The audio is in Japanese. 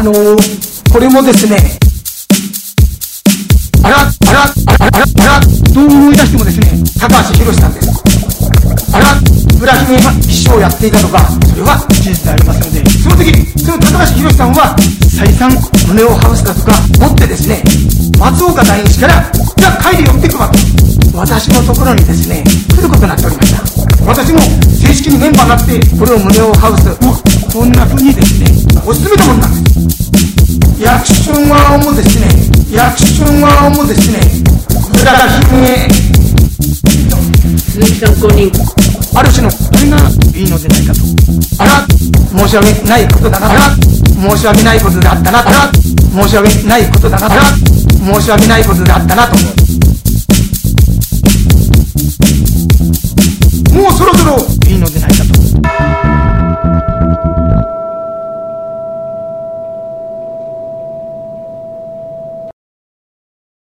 これもですね、あら、あら、あら、あら、どう思い出してもですね、高橋宏さんです。あら、村姫が秘書をやっていたとか、それは事実でありますので、その時、その高橋宏さんは、再三胸をハウスだとか持ってですね、松岡大日から、じゃあ帰り寄ってくわと、私のところにですね、来ることになっておりました。私も正式にメンバーになって、これを胸をハウス、こんな風にですね、押し詰めたものなんです。役所側もですね、役所側もですね、村姫、鈴木さん公認ある種の、これがいいのでないかと。あら、申し訳ないことだな。あら、申し訳ないことであったな。あら、申し訳ないことだな。あら、申し訳ないことであったなと。もうそろそろ